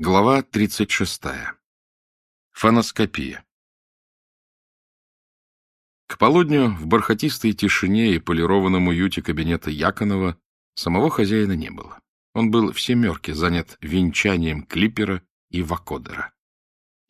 Глава 36. Фоноскопия. К полудню в бархатистой тишине и полированном уюте кабинета Яконова самого хозяина не было. Он был в семерке занят венчанием клипера и вакодера.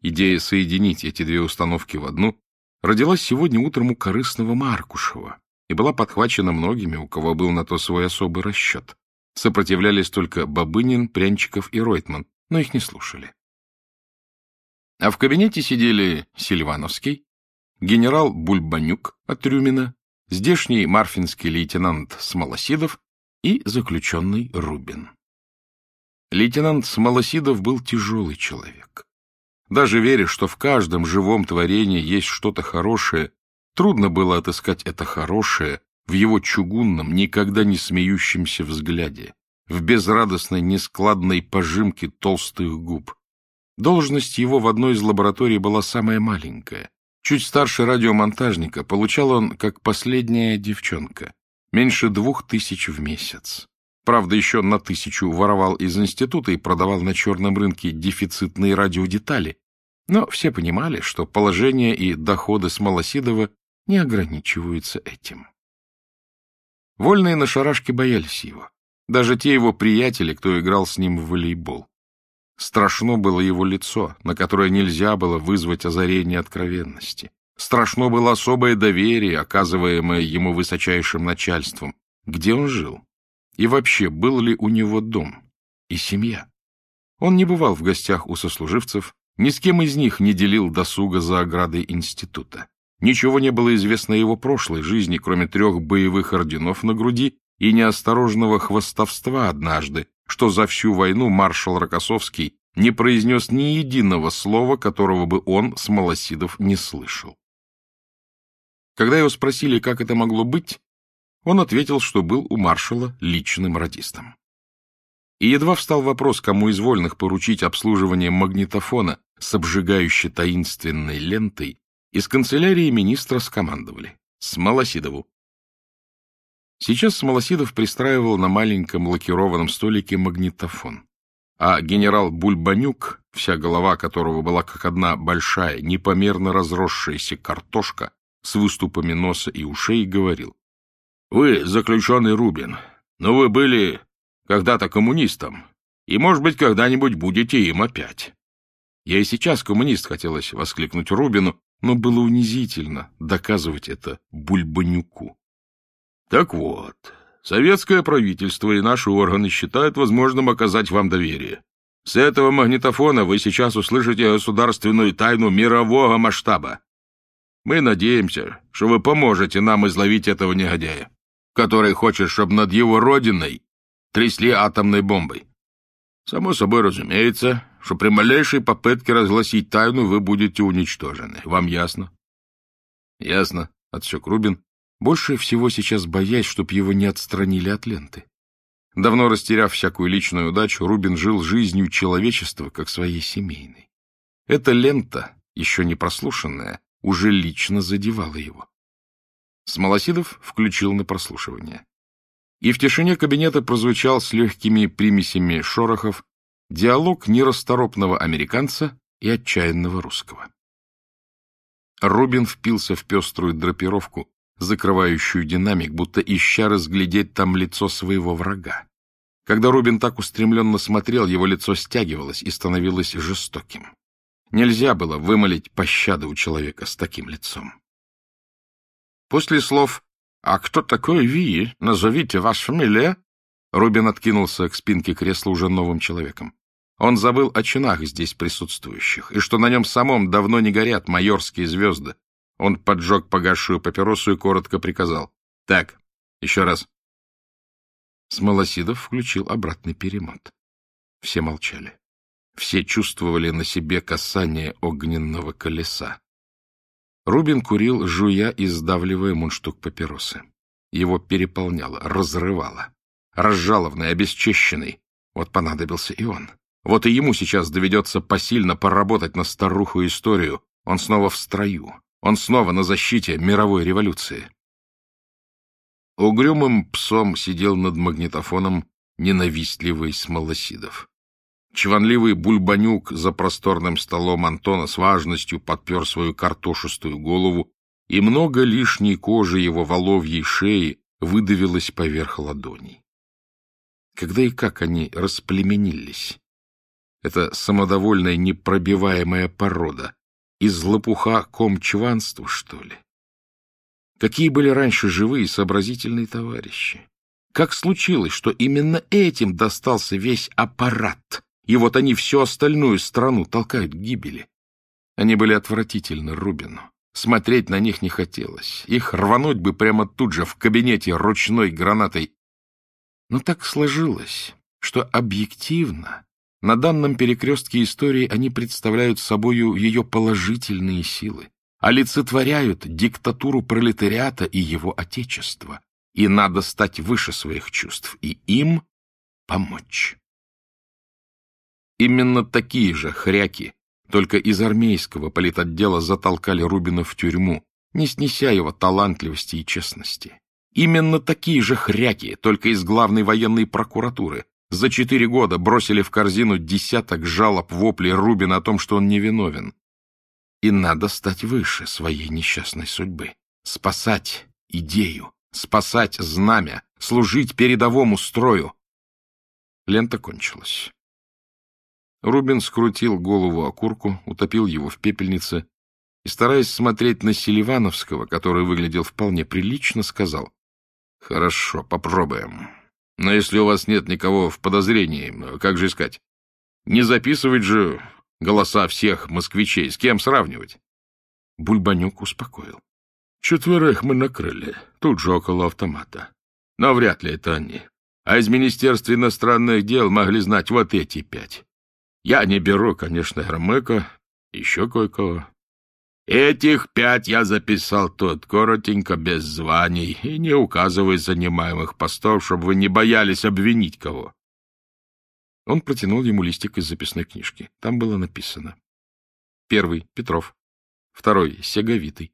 Идея соединить эти две установки в одну родилась сегодня утром у корыстного Маркушева и была подхвачена многими, у кого был на то свой особый расчет. Сопротивлялись только Бабынин, Прянчиков и Ройтман, но их не слушали. А в кабинете сидели Сильвановский, генерал Бульбанюк от Рюмина, здешний марфинский лейтенант Смолосидов и заключенный Рубин. Лейтенант Смолосидов был тяжелый человек. Даже веря, что в каждом живом творении есть что-то хорошее, трудно было отыскать это хорошее в его чугунном, никогда не смеющемся взгляде, в безрадостной, нескладной пожимке толстых губ. Должность его в одной из лабораторий была самая маленькая. Чуть старше радиомонтажника получал он, как последняя девчонка, меньше двух тысяч в месяц. Правда, еще на тысячу воровал из института и продавал на черном рынке дефицитные радиодетали. Но все понимали, что положение и доходы Смолосидова не ограничиваются этим. Вольные на шарашке боялись его. Даже те его приятели, кто играл с ним в волейбол. Страшно было его лицо, на которое нельзя было вызвать озарение откровенности. Страшно было особое доверие, оказываемое ему высочайшим начальством. Где он жил? И вообще, был ли у него дом и семья? Он не бывал в гостях у сослуживцев, ни с кем из них не делил досуга за оградой института. Ничего не было известно о его прошлой жизни, кроме трех боевых орденов на груди и неосторожного хвостовства однажды, что за всю войну маршал Рокоссовский не произнес ни единого слова, которого бы он, Смолосидов, не слышал. Когда его спросили, как это могло быть, он ответил, что был у маршала личным радистом. И едва встал вопрос, кому из вольных поручить обслуживание магнитофона с обжигающей таинственной лентой, из канцелярии министра скомандовали Смолосидову. Сейчас Смолосидов пристраивал на маленьком лакированном столике магнитофон. А генерал Бульбанюк, вся голова которого была как одна большая, непомерно разросшаяся картошка с выступами носа и ушей, говорил. — Вы заключенный Рубин, но вы были когда-то коммунистом, и, может быть, когда-нибудь будете им опять. Я и сейчас коммунист, хотелось воскликнуть Рубину, но было унизительно доказывать это Бульбанюку. Так вот, советское правительство и наши органы считают возможным оказать вам доверие. С этого магнитофона вы сейчас услышите государственную тайну мирового масштаба. Мы надеемся, что вы поможете нам изловить этого негодяя, который хочет, чтобы над его родиной трясли атомной бомбой. Само собой разумеется, что при малейшей попытке разгласить тайну вы будете уничтожены. Вам ясно? — Ясно, — отсек Рубин, больше всего сейчас боясь, чтоб его не отстранили от ленты. Давно растеряв всякую личную удачу, Рубин жил жизнью человечества, как своей семейной. Эта лента, еще не прослушанная, уже лично задевала его. Смолосидов включил на прослушивание. И в тишине кабинета прозвучал с легкими примесями шорохов диалог нерасторопного американца и отчаянного русского. Рубин впился в пеструю драпировку, закрывающую динамик, будто ища разглядеть там лицо своего врага. Когда Рубин так устремленно смотрел, его лицо стягивалось и становилось жестоким. Нельзя было вымолить пощады у человека с таким лицом. После слов «А кто такой Ви? Назовите вас фамилия?» Рубин откинулся к спинке кресла уже новым человеком. Он забыл о чинах здесь присутствующих, и что на нем самом давно не горят майорские звезды, он поджег погасшую папиросу и коротко приказал. — Так, еще раз. Смолосидов включил обратный перемат. Все молчали. Все чувствовали на себе касание огненного колеса. Рубин курил, жуя и сдавливая мундштук папиросы. Его переполняло, разрывало. Разжалованный, обесчещенный. Вот понадобился и он. Вот и ему сейчас доведется посильно поработать на старуху историю. Он снова в строю. Он снова на защите мировой революции. Угрюмым псом сидел над магнитофоном ненавистливый Смолосидов. Чванливый бульбанюк за просторным столом Антона с важностью подпер свою картошистую голову, и много лишней кожи его воловьей шеи выдавилось поверх ладоней. Когда и как они расплеменились? Это самодовольная непробиваемая порода. Из лопуха комчванства, что ли? Какие были раньше живые сообразительные товарищи? Как случилось, что именно этим достался весь аппарат, и вот они всю остальную страну толкают к гибели? Они были отвратительны Рубину. Смотреть на них не хотелось. Их рвануть бы прямо тут же в кабинете ручной гранатой. Но так сложилось, что объективно на данном перекрестке истории они представляют собою ее положительные силы, олицетворяют диктатуру пролетариата и его отечества, и надо стать выше своих чувств и им помочь. Именно такие же хряки, только из армейского политотдела затолкали Рубина в тюрьму, не снеся его талантливости и честности. Именно такие же хряки, только из главной военной прокуратуры, за четыре года бросили в корзину десяток жалоб воплей Рубина о том, что он невиновен. И надо стать выше своей несчастной судьбы, спасать идею, спасать знамя, служить передовому строю. Лента кончилась. Рубин скрутил голову окурку, утопил его в пепельнице и, стараясь смотреть на Селивановского, который выглядел вполне прилично, сказал, «Хорошо, попробуем. Но если у вас нет никого в подозрении, как же искать? Не записывать же голоса всех москвичей, с кем сравнивать?» Бульбанюк успокоил. «Четверых мы накрыли, тут же около автомата. Но вряд ли это они. А из Министерства иностранных дел могли знать вот эти пять. Я не беру, конечно, Громыка, еще кое-кого. Этих пять я записал тут, коротенько, без званий, и не указывая занимаемых постов, чтобы вы не боялись обвинить кого. Он протянул ему листик из записной книжки. Там было написано. Первый — Петров. Второй — Сеговитый.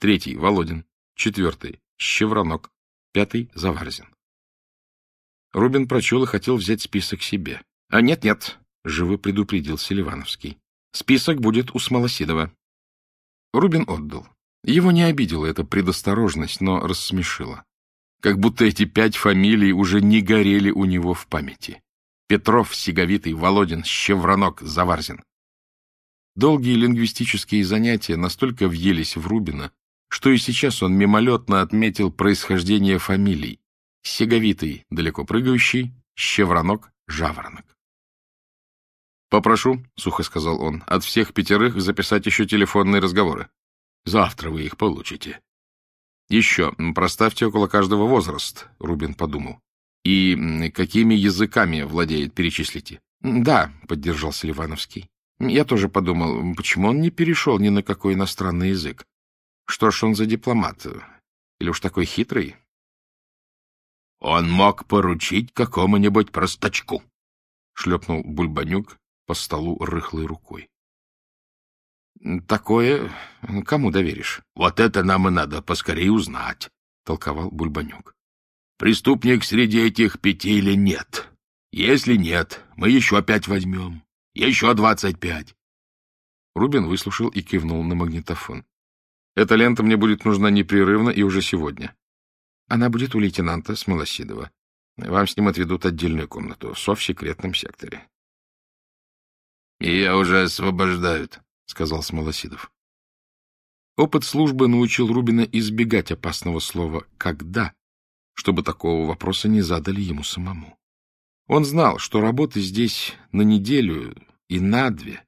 Третий — Володин. Четвертый — Щевронок. Пятый — Заварзин. Рубин прочел и хотел взять список себе. — А нет-нет, — живо предупредил Селивановский. — Список будет у Смолосидова. Рубин отдал. Его не обидела эта предосторожность, но рассмешила. Как будто эти пять фамилий уже не горели у него в памяти. Петров, Сиговитый, Володин, Щевронок, Заварзин. Долгие лингвистические занятия настолько въелись в Рубина, что и сейчас он мимолетно отметил происхождение фамилий. Сиговитый — далеко прыгающий, Щевронок — жаворонок. «Попрошу», — сухо сказал он, — «от всех пятерых записать еще телефонные разговоры. Завтра вы их получите». «Еще проставьте около каждого возраст», — Рубин подумал. «И какими языками владеет, перечислите». «Да», — поддержался Ливановский. «Я тоже подумал, почему он не перешел ни на какой иностранный язык? Что ж он за дипломат? Или уж такой хитрый?» «Он мог поручить какому-нибудь простачку», — шлепнул Бульбанюк, по столу рыхлой рукой. — Такое кому доверишь? — Вот это нам и надо поскорее узнать, — толковал Бульбанюк. — Преступник среди этих пяти или нет? Если нет, мы еще пять возьмем. Еще двадцать пять. Рубин выслушал и кивнул на магнитофон. — Эта лента мне будет нужна непрерывно и уже сегодня. Она будет у лейтенанта Смолосидова. Вам с ним отведут отдельную комнату, со в секретном секторе. — Ее уже освобождают, — сказал Смолосидов. Опыт службы научил Рубина избегать опасного слова «когда», чтобы такого вопроса не задали ему самому. Он знал, что работы здесь на неделю и на две,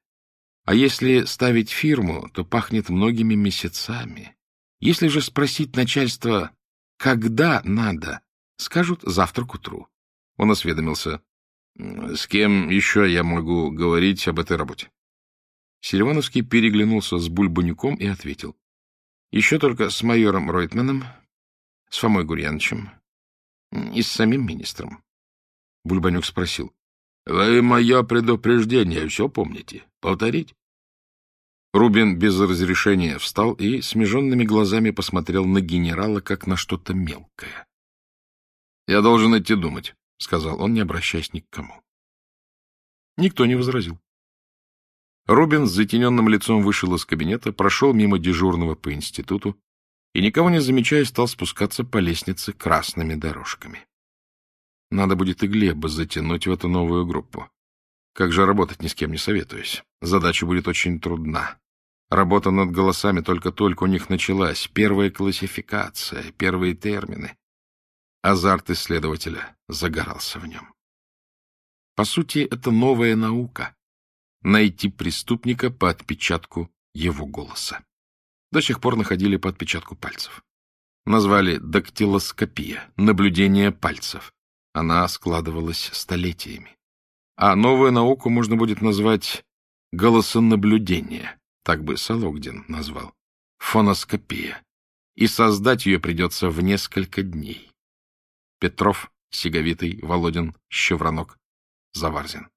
а если ставить фирму, то пахнет многими месяцами. Если же спросить начальство «когда надо», скажут завтра к утру. Он осведомился. С кем еще я могу говорить об этой работе? Селивановский переглянулся с Бульбанюком и ответил. Еще только с майором Ройтманом, с Фомой Гурьяновичем и с самим министром. Бульбанюк спросил. — Вы мое предупреждение все помните? Повторить? Рубин без разрешения встал и смеженными глазами посмотрел на генерала, как на что-то мелкое. — Я должен идти думать. — сказал он, не обращаясь ни к кому. Никто не возразил. Рубин с затененным лицом вышел из кабинета, прошел мимо дежурного по институту и, никого не замечая, стал спускаться по лестнице красными дорожками. Надо будет и Глеба затянуть в эту новую группу. Как же работать ни с кем не советуюсь. Задача будет очень трудна. Работа над голосами только-только у них началась. Первая классификация, первые термины. Азарт исследователя загорался в нем. По сути, это новая наука — найти преступника по отпечатку его голоса. До сих пор находили по отпечатку пальцев. Назвали дактилоскопия, наблюдение пальцев. Она складывалась столетиями. А новую науку можно будет назвать голосонаблюдение, так бы Сологдин назвал, фоноскопия. И создать ее придется в несколько дней. Петров, Сиговитый, Володин, Щевронок, Заварзин.